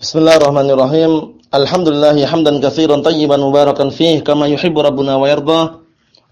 Bismillahirrahmanirrahim. Alhamdulillah hamdan katsiran tayyiban mubarakan fih kama yuhibbu rabbuna wa yarda.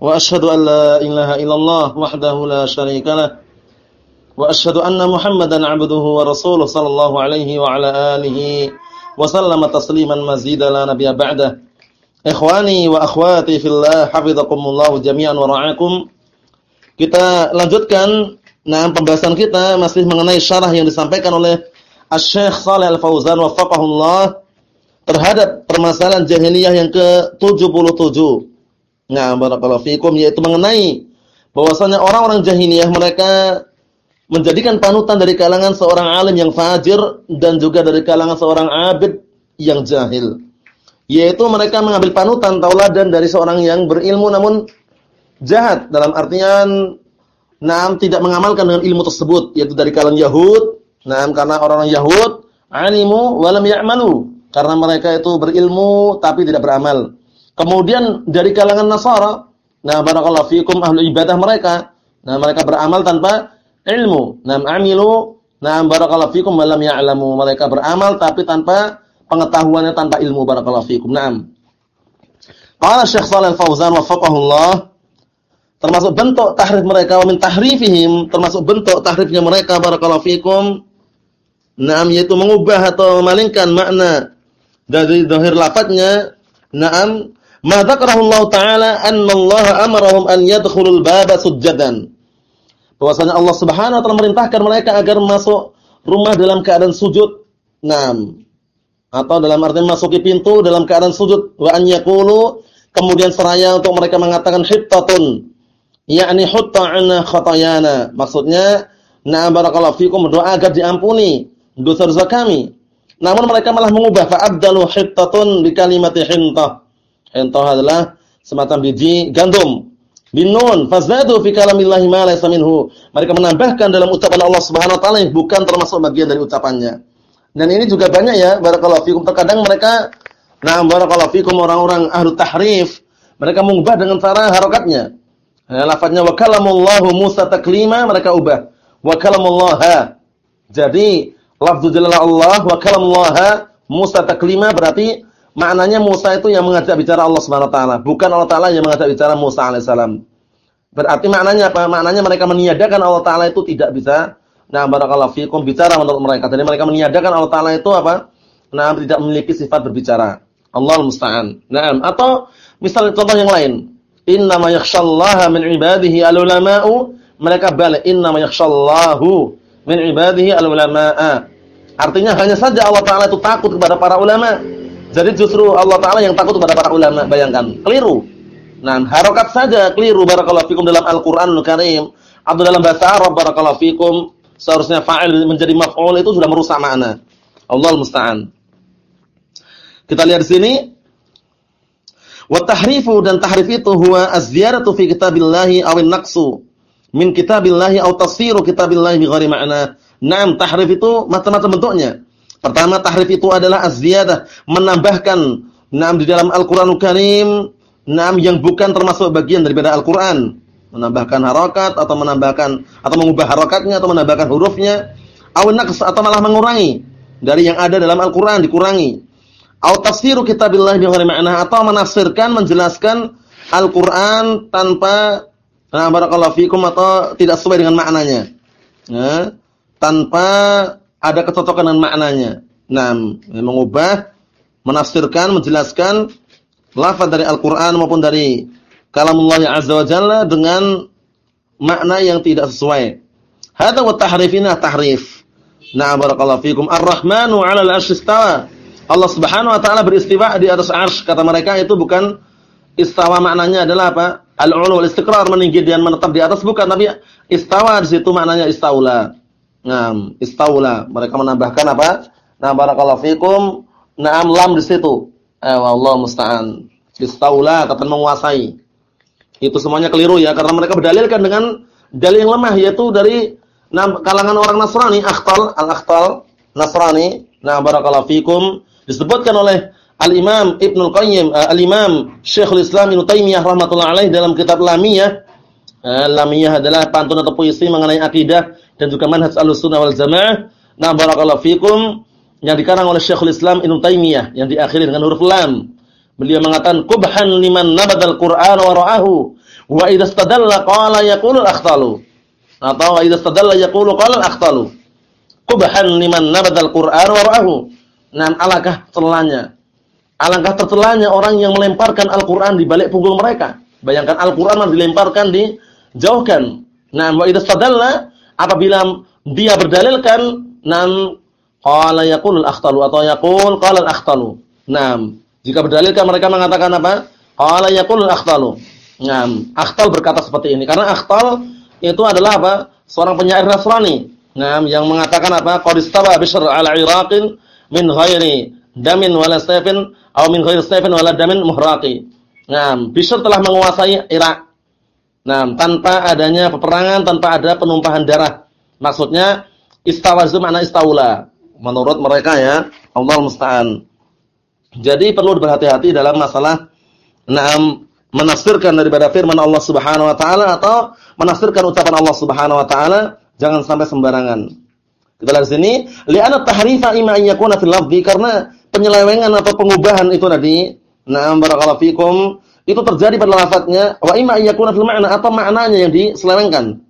Wa asyhadu an la ilaha illallah wahdahu la syarika lah. Wa asyhadu anna Muhammadan 'abduhu wa rasuluhu sallallahu alaihi wa ala alihi wa sallama tasliman mazida la nabiyya ba'da. Ikhwani wa akhwati fillah, hafizakumullah jami'an wa ra'akum. Kita lanjutkan nah pembahasan kita masih mengenai syarah yang disampaikan oleh Asy-Syaikh Shalih Al-Fauzan terhadap permasalahan jahiliyah yang ke-77. Nah, barakallahu fikum yaitu mengenai bahwasanya orang-orang jahiliyah mereka menjadikan panutan dari kalangan seorang alim yang fajir dan juga dari kalangan seorang abid yang jahil. Yaitu mereka mengambil panutan tauladan dari seorang yang berilmu namun jahat dalam artian Naam tidak mengamalkan dengan ilmu tersebut yaitu dari kalangan Yahud Nah, karena orang-orang Yahud alimu walam ya'malu. Karena mereka itu berilmu tapi tidak beramal. Kemudian dari kalangan Nasara, nah barakallahu fikum ahlu ibadah mereka. Nah, mereka beramal tanpa ilmu. Nah, amilu, nah barakallahu fikum walam ya'lamu. Mereka beramal tapi tanpa pengetahuannya tanpa ilmu barakallahu fikum. Naam. Qala Syekh Shalal Fauzan wafaqahullah termasuk bentuk tahrif mereka wa min tahrifihim termasuk bentuk tahrifnya mereka barakallahu fikum Naam yaitu mengubah atau memalingkan makna dari zahir lafadznya. Naam, ma dzakarahu Allah taala anna Allah amarahum an yadkhulul baba sujadan. Bahwasanya Allah Subhanahu wa taala merintahkan mereka agar masuk rumah dalam keadaan sujud. Naam. Atau dalam arti masuki pintu dalam keadaan sujud wa an yaqulu kemudian seraya untuk mereka mengatakan hittatun yakni hutta anna khatayana. Maksudnya, na'am barakallahu fikum berdoa agar diampuni dosa-dosa kami. Namun mereka malah mengubah fa'abdalu hittatun bi kalimati hintah. Hintah adalah semacam biji gandum. Binun fazadu fi kalamillahi ma laysa minhu. Mereka menambahkan dalam ucapan Allah Subhanahu wa taala yang bukan termasuk bagian dari ucapannya. Dan ini juga banyak ya barakallahu fikum. Terkadang mereka nah barakallahu fikum orang-orang ahlu tahrif, mereka mengubah dengan cara harokatnya. Nah, lafadznya wa kalamullahu Musa taklima mereka ubah. Wa kalamullaha. Jadi lafzu jalalah Allah wa kalamullaha Musa taklima berarti maknanya Musa itu yang mengajak bicara Allah Subhanahu wa taala, bukan Allah taala yang mengajak bicara Musa alaihissalam. Berarti maknanya apa? Maknanya mereka meniadakan Allah taala itu tidak bisa nah barakallahu fikum bicara menurut mereka. Jadi mereka meniadakan Allah taala itu apa? Nah, tidak memiliki sifat berbicara. Allah musta'an. Naam, atau misalnya contoh yang lain. Inna ma yakhshallaha min ibadihi al-ulama'u. Mereka balik inna ma yakhshallahu min ibadihi al-ulama'a. Artinya hanya saja Allah Taala itu takut kepada para ulama. Jadi justru Allah Taala yang takut kepada para ulama. Bayangkan, keliru. Nah, harokat saja keliru barakallahu fikum dalam Al-Qur'anul Karim atau dalam bahasa Arab barakallahu fikum seharusnya fa'il menjadi maf'ul itu sudah merusak makna. Allah musta'an. Kita lihat di sini wa tahrifu dan tahrif itu huwa az-ziyaratu fi kitabillahi aw an-naqsu min kitabillahi atau tafsiru kitabillahi bighairi ma'na. Naam, tahrif itu macam-macam bentuknya. Pertama, tahrif itu adalah az-ziyadah, menambahkan naam di dalam Al-Qur'anul Karim, naam yang bukan termasuk bagian daripada Al-Qur'an. Menambahkan harakat atau menambahkan atau mengubah harakatnya atau menambahkan hurufnya, aw naqs atau malah mengurangi dari yang ada dalam Al-Qur'an dikurangi. Atau tafsiru kitabillahi bighairi ma'na atau menafsirkan, menjelaskan Al-Qur'an tanpa Nah, barakallahu fikum atau tidak sesuai dengan maknanya. Ya, tanpa ada kecocokan dengan maknanya. Nah, mengubah, menafsirkan, menjelaskan lafaz dari Al-Qur'an maupun dari kalamullah azza wa jalla dengan makna yang tidak sesuai. Hadza wa tahrifina tahrif. Nah, barakallahu fikum. Ar-Rahmanu 'ala al-'arsy istawa. Allah Subhanahu wa taala beristiwa di atas arsy. Kata mereka itu bukan istawa maknanya adalah apa? Al-ulu wal-istiqrar meninggi dan menetap di atas bukan tapi istawa di situ maknanya istaula. Naam, istaula. Mereka menambahkan apa? Nah, barakallahu fikum. Naam lam di situ. Eh, Allah musta'an. Istaula kata menguasai. Itu semuanya keliru ya karena mereka berdalilkan dengan dalil yang lemah yaitu dari kalangan orang Nasrani, akhtal, al-akhtal Nasrani. Nah, barakallahu fikum disebutkan oleh Al-Imam Ibnu Qayyim, uh, Al-Imam Syekhul Islam Ibnu Taimiyah rahimatullah alaih dalam kitab Lamiyah. Uh, Lamiyah adalah pantun atau puisi mengenai akidah dan juga manhaj Ahlussunnah wal Jamaah. Nah, barakallahu fikum. yang dikarang oleh Syekhul Islam Ibnu Taimiyah yang diakhiri dengan huruf lam. Beliau mengatakan kubhan liman nabadal Qur'an wa ra'ahu wa idza istadalla qala yaqulu al-akhtalu. Atau wa idza istadalla yaqulu qala al-akhtalu. Kubhan liman nabadal Qur'an wa ra'ahu. Nah, alangkah celanya. Alangkah tercelanya orang yang melemparkan Al-Qur'an di balik punggung mereka. Bayangkan Al-Qur'an dilemparkan dijauhkan. Nah, wa idza istadalla apabila dia berdalilkan nam qala yaqul al-akhtalu atau yaqul qala al-akhtalu. Naam. Jika berdalilkan mereka mengatakan apa? Qala yaqul al-akhtalu. Naam. Akhtal berkata seperti ini karena akhtal itu adalah apa? Seorang penyair Nasrani. Naam, yang mengatakan apa? Qad istaba Bishr ala Iraqin min ghairi damin wala sayfin atau min ghairi sayfin wala damin muhraqi. Naam, Bishr telah menguasai Irak. Naam, tanpa adanya peperangan, tanpa ada penumpahan darah. Maksudnya istawa itu makna istaula menurut mereka ya Allah musta'an jadi perlu berhati-hati dalam masalah na'am menafsirkan daripada firman Allah Subhanahu wa taala atau menafsirkan ucapan Allah Subhanahu wa taala jangan sampai sembarangan kita lihat sini li'anna tahrifa imma an yakuna fil lafzi karena penyelewengan atau pengubahan itu tadi na'am barakallahu fikum itu terjadi pada lafadznya wa imma an yakuna fil ma'na atau maknanya yang diselewengkan.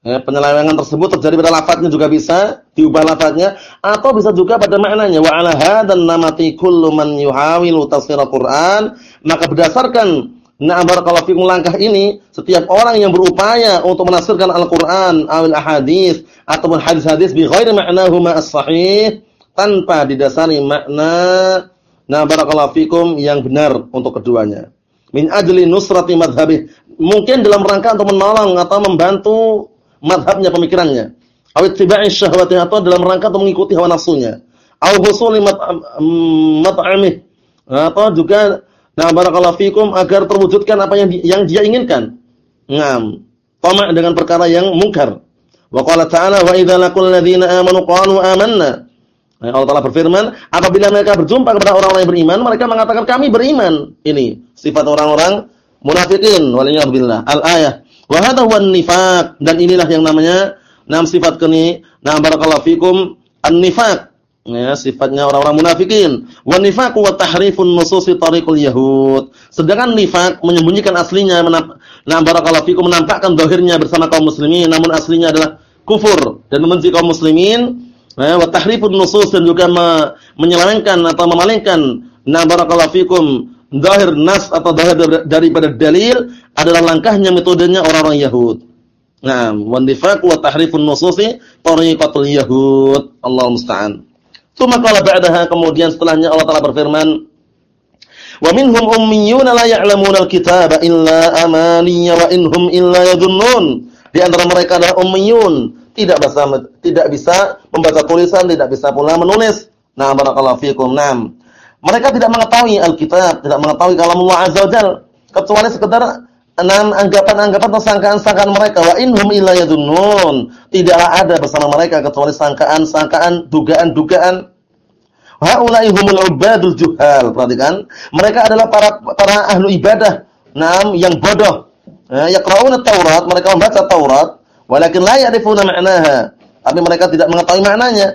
Ya, penyelewengan tersebut terjadi pada lafadznya juga bisa diubah lafadznya atau bisa juga pada maknanya. Wa ala hadan namati kullu man yuhawilu tafsir Al-Qur'an maka berdasarkan na'am barakallahu fikum langkah ini setiap orang yang berupaya untuk menafsirkan Al-Qur'an awil ahadits ataupun hadis-hadis bi ghairi ma'nahu ma as-sahih tanpa didasari makna na'am barakallahu fikum yang benar untuk keduanya min ajli nusrati madhhabih mungkin dalam rangka untuk menolong atau membantu madhabnya pemikirannya. Awit tibai syahwati atau dalam rangka untuk mengikuti hawa nafsunya. Aw husuli mat'amih atau juga nah barakallahu fikum agar terwujudkan apa yang yang dia inginkan. Ngam. Tamak dengan perkara yang mungkar. Wa qala ta'ala wa idza laqul ladzina amanu qalu amanna. Nah, Allah Ta'ala berfirman, apabila mereka berjumpa kepada orang-orang yang beriman, mereka mengatakan kami beriman. Ini sifat orang-orang munafikin waliyadzubillah. Al-ayah Wa hadha huwa dan inilah yang namanya nam sifat keni. Nah barakallahu fikum an-nifaq. Ya, sifatnya orang-orang munafikin. Wa nifaq wa tahrifun nususi tariqul yahud. Sedangkan nifaq menyembunyikan aslinya nah barakallahu fikum menampakkan zahirnya bersama kaum muslimin namun aslinya adalah kufur dan membenci kaum muslimin. Ya, wa tahrifun nusus dan juga me atau memalingkan nah barakallahu fikum zahir nas atau zahir daripada dalil adalah langkahnya metodenya orang-orang Yahud. Nah, wan nifaq wa tahrifun nususi tariqatul yahud. Allah musta'an. Tsumma qala ba'daha kemudian setelahnya Allah Taala berfirman, "Wa minhum ummiyun la ya'lamuna al-kitaba illa amaniya wa inhum illa yadhunnun." Di antara mereka adalah ummiyun, tidak bisa tidak bisa membaca tulisan, tidak bisa pula menulis. Nah, barakallahu fikum. Naam. Mereka tidak mengetahui Alkitab, tidak mengetahui kalamullah azza wajal kecuali sekedar enam anggapan-anggapan atau sangkaan-sangkaan mereka wa inhum illa yadunnun. Tidaklah ada bersama mereka kecuali sangkaan-sangkaan, dugaan-dugaan. Haula'i humul ubadul juhal. Perhatikan, mereka adalah para para ahlu ibadah, enam yang bodoh. Ya, yaqra'una Taurat, mereka membaca Taurat, walakin la ya'rifuna ma'naha. Tapi mereka tidak mengetahui maknanya.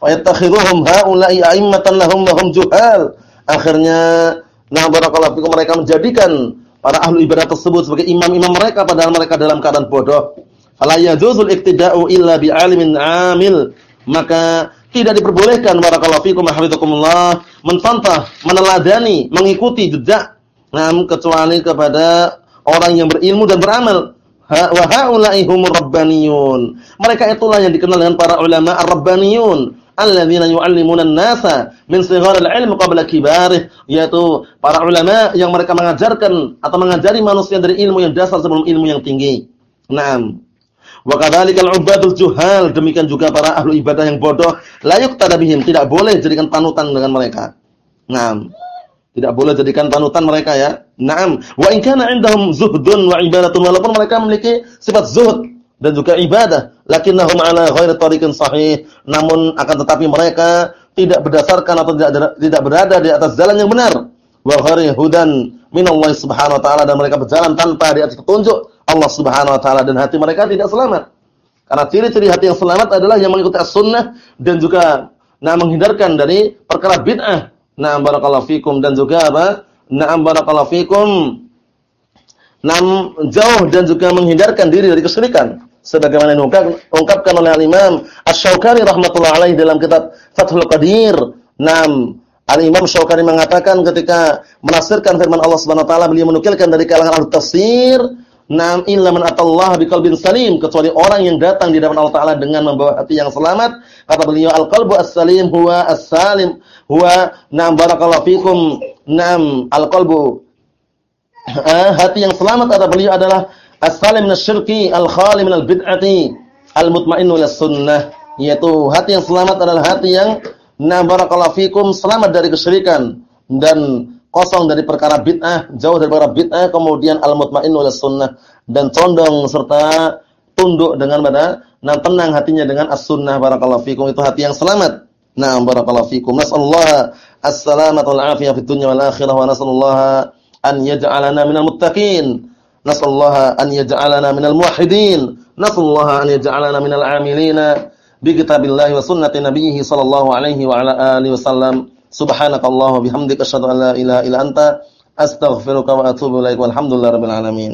Fayattakhiruhum haula'i a'immatan lahum lahum juhal. Akhirnya nah barakallahu fikum mereka menjadikan para ahli ibadah tersebut sebagai imam-imam mereka padahal mereka dalam keadaan bodoh. Fala yajuzul iktida'u illa bi'alimin 'amil. Maka tidak diperbolehkan barakallahu fikum hafizakumullah mencontoh, meneladani, mengikuti jejak nah, kecuali kepada orang yang berilmu dan beramal. Wa haula'i humur rabbaniyun. Mereka itulah yang dikenal dengan para ulama ar-rabbaniyun alladzina yu'allimuna an-nasa min sigharil ilmi qabla kibarih yaitu para ulama yang mereka mengajarkan atau mengajari manusia dari ilmu yang dasar sebelum ilmu yang tinggi. Naam. Wa kadzalikal ubadul juhal demikian juga para ahlu ibadah yang bodoh la yuqtada bihim tidak boleh jadikan panutan dengan mereka. Naam. Tidak boleh jadikan panutan mereka ya. Naam. Wa in kana 'indahum zuhdun wa ibadatun walaupun mereka memiliki sifat zuhud dan juga ibadah lakinnahum ala ghairi tariqin sahih namun akan tetapi mereka tidak berdasarkan atau tidak tidak berada di atas jalan yang benar wa ghairi hudan minallah subhanahu wa taala dan mereka berjalan tanpa di atas petunjuk Allah subhanahu wa taala dan hati mereka tidak selamat karena ciri-ciri hati yang selamat adalah yang mengikuti as-sunnah dan juga nah menghindarkan dari perkara bid'ah. Na'am barakallahu fikum dan juga apa? Na'am barakallahu fikum. Nam jauh dan juga menghindarkan diri dari kesyirikan sebagaimana diungkapkan oleh Al-Imam Asy-Syaukani rahimatullah alaihi dalam kitab Fathul Qadir. Nam Al-Imam Syaukani mengatakan ketika menafsirkan firman Allah Subhanahu wa taala beliau menukilkan dari kalangan ahli tafsir Nam illa man atallaha biqalbin salim. Kecuali orang yang datang di hadapan Allah taala dengan membawa hati yang selamat. Kata beliau al-qalbu as-salim huwa as-salim. Huwa nam barakallahu fikum. Nam al-qalbu eh, hati yang selamat kata beliau adalah as-salim minasyirki al-khali minal bid'ati al-mutmainnu lis sunnah. Yaitu hati yang selamat adalah hati yang nam barakallahu fikum selamat dari kesyirikan dan kosong dari perkara bid'ah, jauh dari perkara bid'ah, kemudian al-mutmain oleh sunnah dan condong serta tunduk dengan pada nah tenang hatinya dengan as-sunnah barakallahu fikum itu hati yang selamat. Nah, barakallahu fikum. Nasallahu as-salamata wal afiyah fid dunya wal akhirah wa nasallahu an yaj'alana minal muttaqin. Nasallahu an yaj'alana minal muwahhidin. Nasallahu an yaj'alana minal 'amilina bi kitabillahi wa sunnati nabiyhi sallallahu alaihi wa ala alihi wasallam. Subhanakallah wa bihamdika asyhadu an la ilaha illa anta astaghfiruka wa atubu ilaik. Walhamdulillahirabbil alamin.